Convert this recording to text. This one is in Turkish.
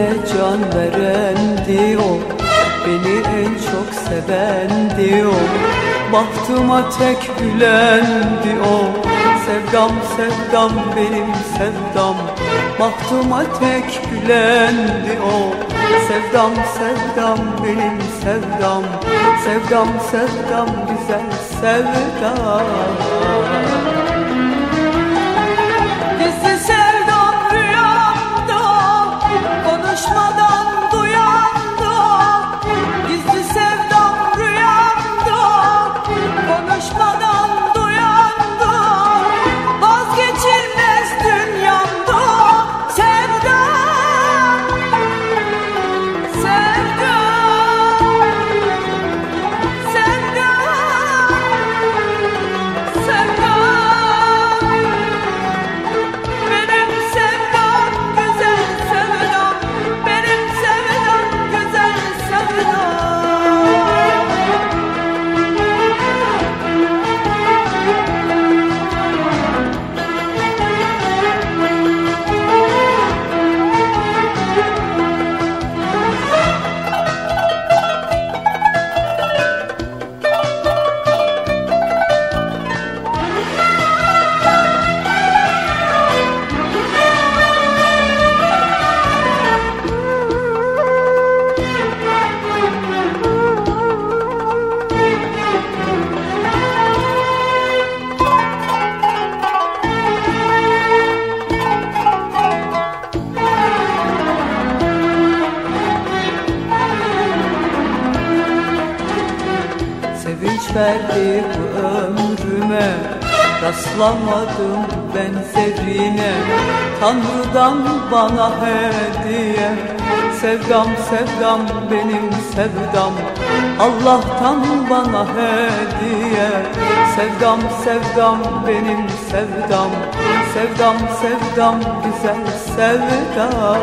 Bana can verendi o. Beni en çok sevendi o. Bahtıma tek gülendi o. Sevdam sevdam benim sevdam. Bahtıma tek gülendi o. Sevdam sevdam benim sevdam. Sevdam sevdam güzel sevdam. Sevinç verdi bu ömrüme. Rastlamadım benzerine Tanrı'dan bana hediye Sevdam sevdam benim sevdam. Allah'tan bana hediye Sevdam sevdam benim sevdam. Sevdam sevdam güzel sevdam